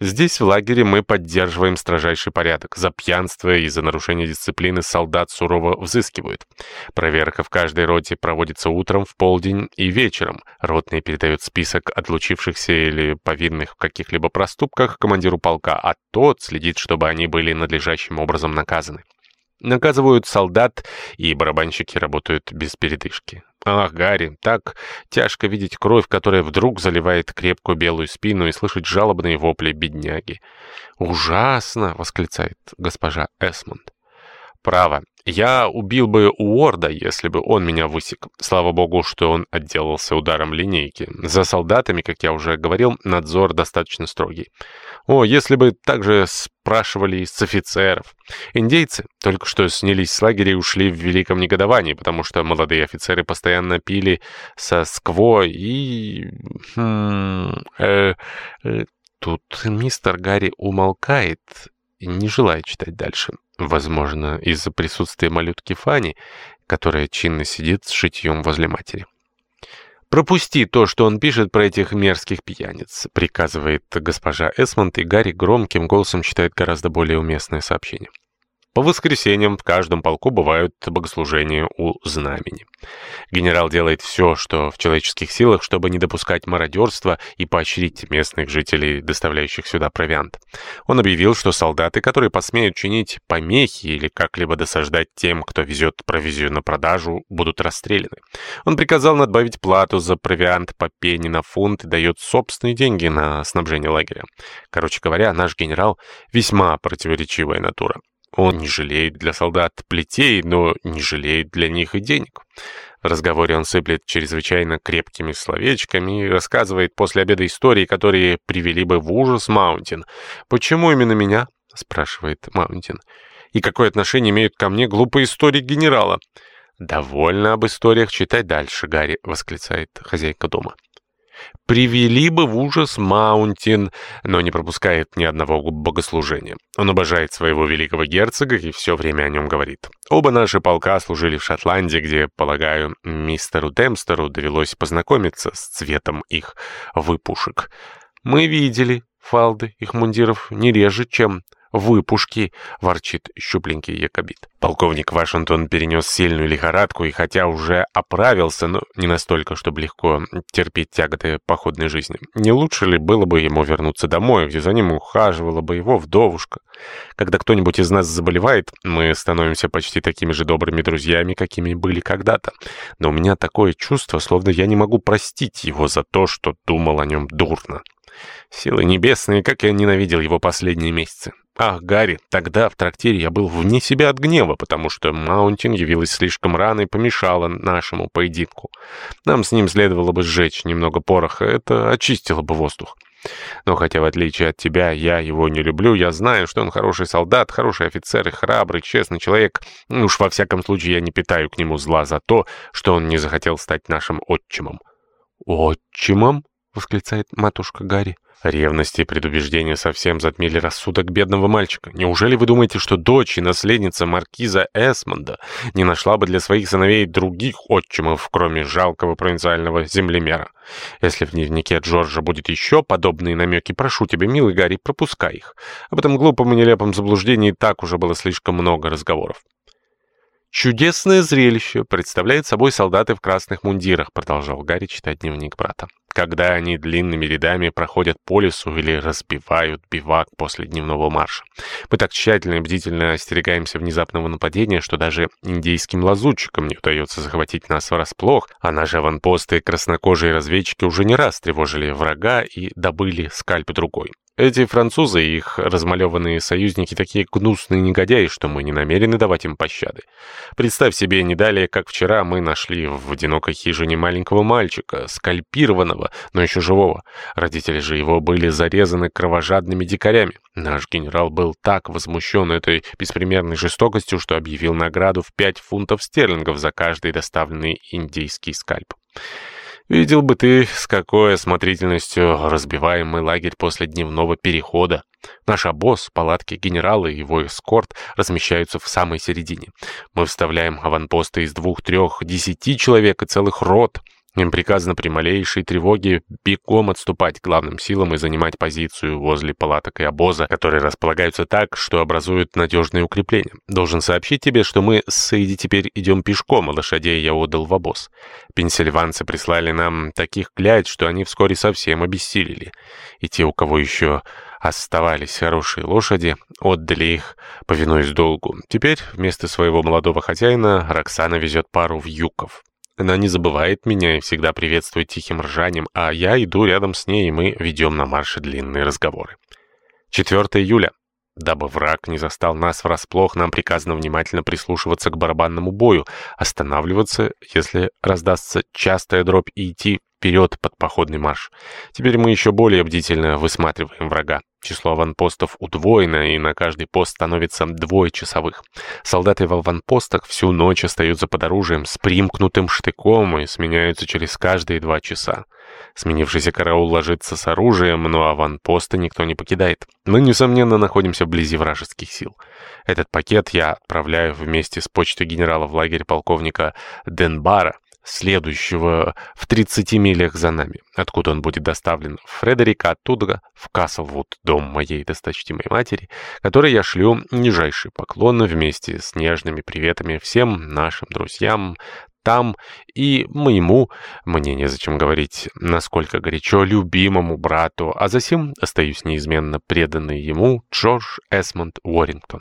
Здесь, в лагере, мы поддерживаем строжайший порядок. За пьянство и за нарушение дисциплины солдат сурово взыскивают. Проверка в каждой роте проводится утром, в полдень и вечером. Ротный передает список отлучившихся или повинных в каких-либо проступках командиру полка, а тот следит, чтобы они были надлежащим образом наказаны. Наказывают солдат, и барабанщики работают без передышки. Ах, Гарри, так тяжко видеть кровь, которая вдруг заливает крепкую белую спину и слышать жалобные вопли бедняги. «Ужасно!» — восклицает госпожа Эсмонд. «Право, я убил бы Уорда, если бы он меня высек. Слава богу, что он отделался ударом линейки. За солдатами, как я уже говорил, надзор достаточно строгий. О, если бы также спрашивали с офицеров. Индейцы только что снялись с лагеря и ушли в великом негодовании, потому что молодые офицеры постоянно пили со скво и... Хм, э, э, тут мистер Гарри умолкает не желает читать дальше. Возможно, из-за присутствия малютки Фани, которая чинно сидит с шитьем возле матери. «Пропусти то, что он пишет про этих мерзких пьяниц», приказывает госпожа Эсмонд, и Гарри громким голосом читает гораздо более уместное сообщение. По воскресеньям в каждом полку бывают богослужения у знамени. Генерал делает все, что в человеческих силах, чтобы не допускать мародерства и поощрить местных жителей, доставляющих сюда провиант. Он объявил, что солдаты, которые посмеют чинить помехи или как-либо досаждать тем, кто везет провизию на продажу, будут расстреляны. Он приказал надбавить плату за провиант по пени на фунт и дает собственные деньги на снабжение лагеря. Короче говоря, наш генерал весьма противоречивая натура. Он не жалеет для солдат плетей, но не жалеет для них и денег. В разговоре он сыплет чрезвычайно крепкими словечками и рассказывает после обеда истории, которые привели бы в ужас Маунтин. «Почему именно меня?» — спрашивает Маунтин. «И какое отношение имеют ко мне глупые истории генерала?» «Довольно об историях читать дальше, Гарри», — восклицает хозяйка дома привели бы в ужас Маунтин, но не пропускает ни одного богослужения. Он обожает своего великого герцога и все время о нем говорит. Оба наши полка служили в Шотландии, где, полагаю, мистеру Демстеру довелось познакомиться с цветом их выпушек. Мы видели фалды их мундиров не реже, чем выпушки», — ворчит щупленький якобит. Полковник Вашингтон перенес сильную лихорадку и хотя уже оправился, но не настолько, чтобы легко терпеть тяготы походной жизни. Не лучше ли было бы ему вернуться домой, где за ним ухаживала бы его вдовушка? Когда кто-нибудь из нас заболевает, мы становимся почти такими же добрыми друзьями, какими были когда-то. Но у меня такое чувство, словно я не могу простить его за то, что думал о нем дурно. Силы небесные, как я ненавидел его последние месяцы. Ах, Гарри, тогда в трактире я был вне себя от гнева, потому что Маунтин явилась слишком рано и помешала нашему поединку. Нам с ним следовало бы сжечь немного пороха, это очистило бы воздух. Но хотя, в отличие от тебя, я его не люблю, я знаю, что он хороший солдат, хороший офицер и храбрый, честный человек. Уж во всяком случае я не питаю к нему зла за то, что он не захотел стать нашим отчимом. «Отчимом?» — восклицает матушка Гарри. Ревность и предубеждение совсем затмили рассудок бедного мальчика. Неужели вы думаете, что дочь и наследница маркиза Эсмонда не нашла бы для своих сыновей других отчимов, кроме жалкого провинциального землемера? Если в дневнике Джорджа будет еще подобные намеки, прошу тебя, милый Гарри, пропускай их. Об этом глупом и нелепом заблуждении так уже было слишком много разговоров. «Чудесное зрелище представляет собой солдаты в красных мундирах», продолжал Гарри читать дневник брата. «Когда они длинными рядами проходят по лесу или разбивают бивак после дневного марша. Мы так тщательно и бдительно остерегаемся внезапного нападения, что даже индейским лазутчикам не удается захватить нас врасплох, а наши аванпосты краснокожие разведчики уже не раз тревожили врага и добыли скальп другой. Эти французы и их размалеванные союзники такие гнусные негодяи, что мы не намерены давать им пощады. Представь себе, не далее, как вчера мы нашли в одинокой хижине маленького мальчика, скальпированного, но еще живого. Родители же его были зарезаны кровожадными дикарями. Наш генерал был так возмущен этой беспримерной жестокостью, что объявил награду в пять фунтов стерлингов за каждый доставленный индейский скальп. Видел бы ты, с какой осмотрительностью разбиваем мы лагерь после дневного перехода. Наш обоз, палатки генерала и его эскорт размещаются в самой середине. Мы вставляем аванпосты из двух, трех, десяти человек и целых рот. Им приказано при малейшей тревоге бегом отступать главным силам и занимать позицию возле палаток и обоза, которые располагаются так, что образуют надежные укрепления. Должен сообщить тебе, что мы с Сейди теперь идем пешком, а лошадей я отдал в обоз. Пенсильванцы прислали нам таких клять, что они вскоре совсем обессилели. И те, у кого еще оставались хорошие лошади, отдали их, повинуясь долгу. Теперь вместо своего молодого хозяина Роксана везет пару в Юков. Она не забывает меня и всегда приветствует тихим ржанием, а я иду рядом с ней, и мы ведем на марше длинные разговоры. 4 июля. Дабы враг не застал нас врасплох, нам приказано внимательно прислушиваться к барабанному бою, останавливаться, если раздастся частая дробь, и идти вперед под походный марш. Теперь мы еще более бдительно высматриваем врага. Число аванпостов удвоено, и на каждый пост становится двое часовых. Солдаты в аванпостах всю ночь остаются под оружием с примкнутым штыком и сменяются через каждые два часа. Сменившийся караул ложится с оружием, но аванпосты никто не покидает. Мы, несомненно, находимся вблизи вражеских сил. Этот пакет я отправляю вместе с почтой генерала в лагерь полковника Денбара, следующего в 30 милях за нами, откуда он будет доставлен в Фредерика, оттуда в Каслвуд, дом моей досточтимой матери, которой я шлю нижайший поклон вместе с нежными приветами всем нашим друзьям, там и моему, мне незачем говорить, насколько горячо любимому брату, а затем остаюсь неизменно преданный ему Джордж Эсмонд Уоррингтон.